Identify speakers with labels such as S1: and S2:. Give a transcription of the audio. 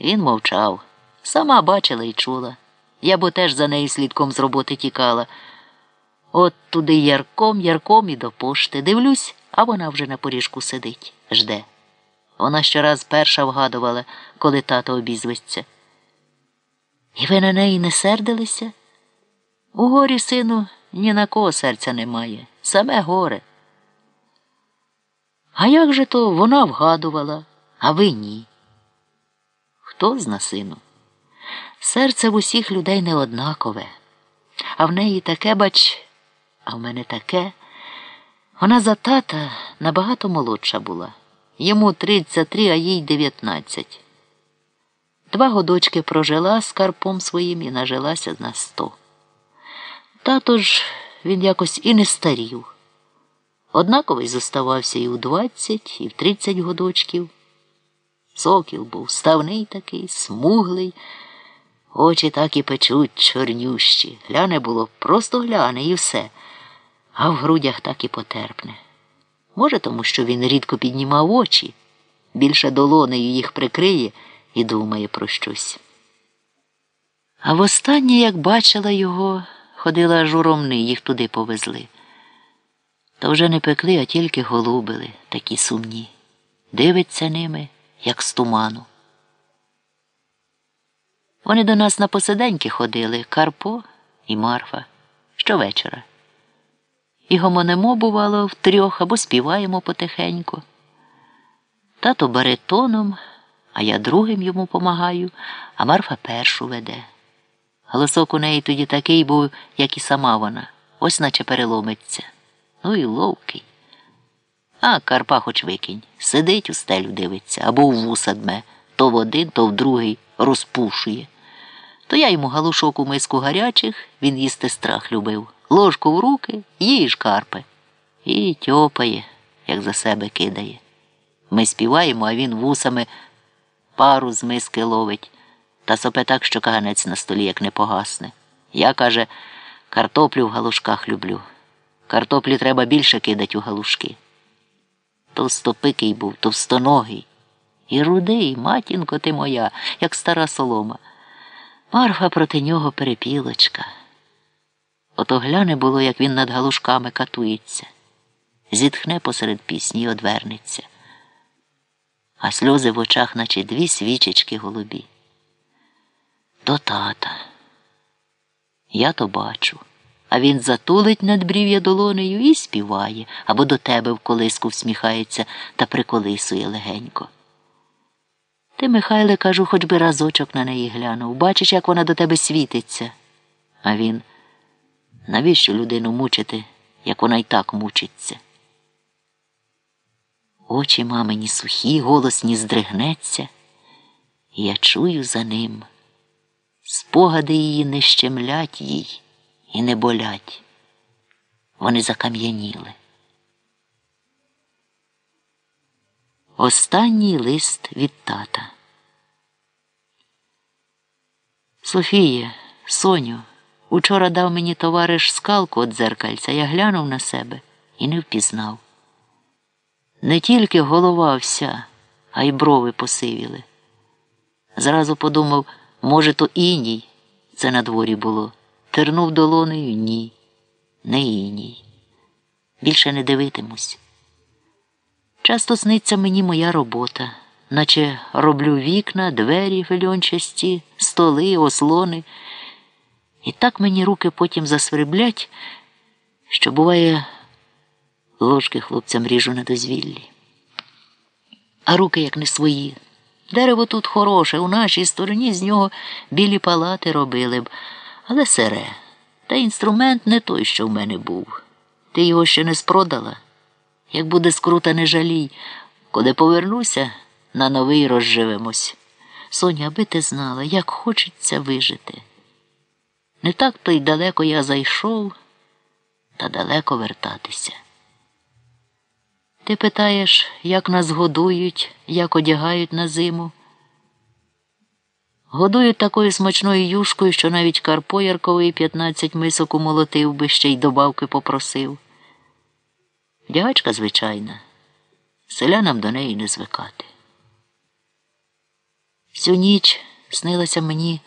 S1: Він мовчав. Сама бачила і чула. Я б теж за нею слідком з роботи тікала. От туди ярком, ярком і до пошти. Дивлюсь, а вона вже на поріжку сидить, жде. Вона щораз перша вгадувала, коли тато обізветься. І ви на неї не сердилися? У горі, сину, ні на кого серця немає, саме горе. А як же то вона вгадувала, а ви ні? Хто зна, сину? Серце в усіх людей не однакове, а в неї таке, бач, а в мене таке. Вона за тата набагато молодша була. Йому 33, а їй 19. Два годочки прожила з карпом своїм і нажилася на сто. Тато ж він якось і не старів. Однаковий зоставався і у 20, і в 30 годочків. Сокіл був ставний такий, смуглий, очі так і печуть чорнющі. Гляне було просто гляне і все, а в грудях так і потерпне. Може, тому що він рідко піднімав очі, більше долонею їх прикриє і думає про щось. А востаннє, як бачила його, ходила журомни, їх туди повезли. То вже не пекли, а тільки голубили, такі сумні. Дивиться ними, як з туману. Вони до нас на посиденьки ходили Карпо і Марфа щовечора. І гомонемо, бувало, втрьох або співаємо потихеньку. Тато баритоном, а я другим йому помагаю, а Марфа першу веде. Голосок у неї тоді такий був, як і сама вона, ось наче переломиться. Ну і ловкий. А Карпа хоч викинь, сидить у стелю дивиться або в вуса дме, то в один, то в другий розпушує. То я йому галушок у миску гарячих, він їсти страх любив. Ложку в руки, їж карпе. І тьопає, як за себе кидає. Ми співаємо, а він вусами пару з миски ловить та сопе так, що каганець на столі як не погасне. Я, каже, картоплю в галушках люблю. Картоплі треба більше кидать у галушки. Товстопикий був, товстоногий. І рудий, матінко ти моя, як стара солома. Марфа проти нього перепілочка. Ото гляне було, як він над галушками катується, зітхне посеред пісні й одвернеться, а сльози в очах, наче дві свічечки голубі. До тата. Я то бачу, а він затулить надбрів'я долонею і співає, або до тебе в колиску всміхається та приколисує легенько. Ти, Михайле, кажу, хоч би разочок на неї глянув. Бачиш, як вона до тебе світиться. А він навіщо людину мучити, як вона й так мучиться? Очі мамині сухі, голосні здригнеться, і я чую за ним. Спогади її не щемлять їй і не болять. Вони закам'яніли. Останній лист від тата. Софія, Соню, учора дав мені товариш скалку від дзеркальця, я глянув на себе і не впізнав. Не тільки голова вся, а й брови посивіли. Зразу подумав, може, то іній, це на дворі було. Тернув долонею ні, не іній. Більше не дивитимусь. Часто сниться мені моя робота, наче роблю вікна, двері фельончасті, столи, ослони. І так мені руки потім засверблять, що буває, ложки хлопцям ріжу на дозвіллі. А руки як не свої. Дерево тут хороше, у нашій стороні з нього білі палати робили б, але сере. Та інструмент не той, що в мене був. Ти його ще не спродала. Як буде скрута, не жалій, коли повернуся, на новий розживемось. Соня, аби ти знала, як хочеться вижити. Не так то й далеко я зайшов, та далеко вертатися. Ти питаєш, як нас годують, як одягають на зиму. Годують такою смачною юшкою, що навіть Карпо Ярковий 15 мисок умолотив би ще й добавки попросив. Дягачка звичайна, селянам до неї не звикати. Всю ніч снилася мені